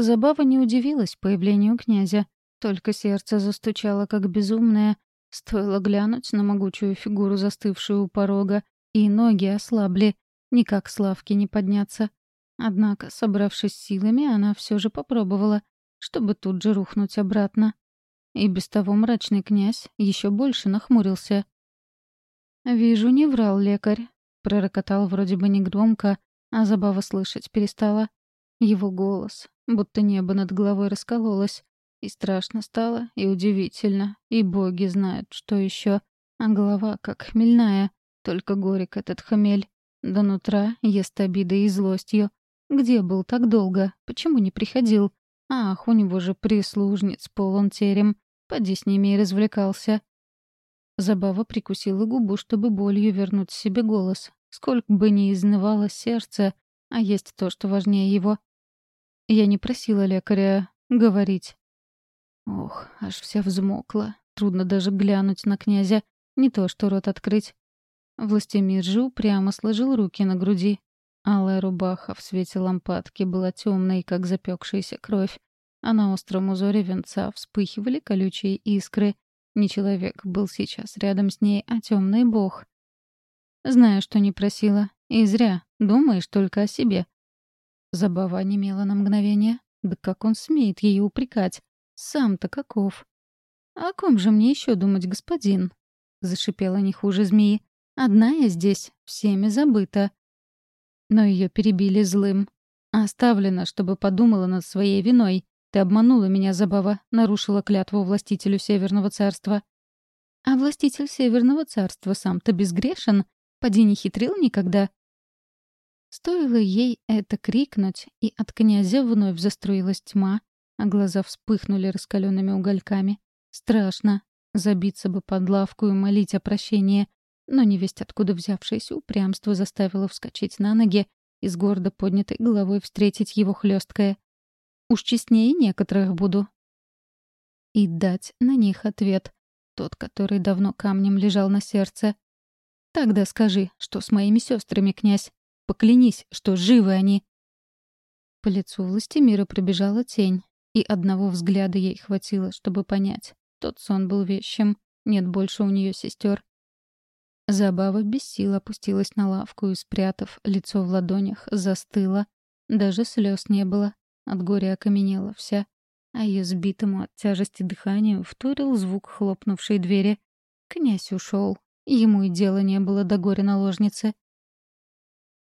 Забава не удивилась появлению князя, только сердце застучало как безумное. Стоило глянуть на могучую фигуру, застывшую у порога, и ноги ослабли, никак с лавки не подняться. Однако, собравшись силами, она все же попробовала, чтобы тут же рухнуть обратно. И без того мрачный князь еще больше нахмурился. «Вижу, не врал лекарь», — пророкотал вроде бы негромко, а забава слышать перестала. Его голос, будто небо над головой раскололось. И страшно стало, и удивительно, и боги знают, что еще. А голова как хмельная, только горек этот хмель. До нутра ест обидой и злостью. Где был так долго? Почему не приходил? Ах, у него же прислужниц полон терем. Поди с ними и развлекался. Забава прикусила губу, чтобы болью вернуть себе голос. Сколько бы ни изнывало сердце, а есть то, что важнее его. Я не просила лекаря говорить. Ох, аж вся взмокла. Трудно даже глянуть на князя, не то что рот открыть. Властемир же упрямо сложил руки на груди. Алая рубаха в свете лампадки была темной, как запекшаяся кровь, а на остром узоре венца вспыхивали колючие искры. Не человек был сейчас рядом с ней, а темный бог. Знаю, что не просила. И зря. Думаешь только о себе. Забава немела на мгновение. Да как он смеет ее упрекать? Сам-то каков? «О ком же мне еще думать, господин?» — зашипела не хуже змеи. «Одна я здесь, всеми забыта». Но ее перебили злым. Оставлено, чтобы подумала над своей виной. Ты обманула меня, Забава, нарушила клятву властителю Северного Царства. А властитель Северного Царства сам-то безгрешен. Поди не хитрил никогда. Стоило ей это крикнуть, и от князя вновь заструилась тьма, а глаза вспыхнули раскаленными угольками. Страшно. Забиться бы под лавку и молить о прощении. Но невесть откуда взявшееся упрямство заставило вскочить на ноги и с гордо поднятой головой встретить его хлесткое. Уж честнее некоторых буду. И дать на них ответ. Тот, который давно камнем лежал на сердце. Тогда скажи, что с моими сестрами, князь? Поклянись, что живы они. По лицу властемира пробежала тень, и одного взгляда ей хватило, чтобы понять. Тот сон был вещим, нет больше у нее сестер. Забава без сил опустилась на лавку и, спрятав лицо в ладонях, застыла. Даже слез не было. От горя окаменела вся. А ее сбитому от тяжести дыханию вторил звук хлопнувшей двери. Князь ушел. Ему и дела не было до горя наложницы.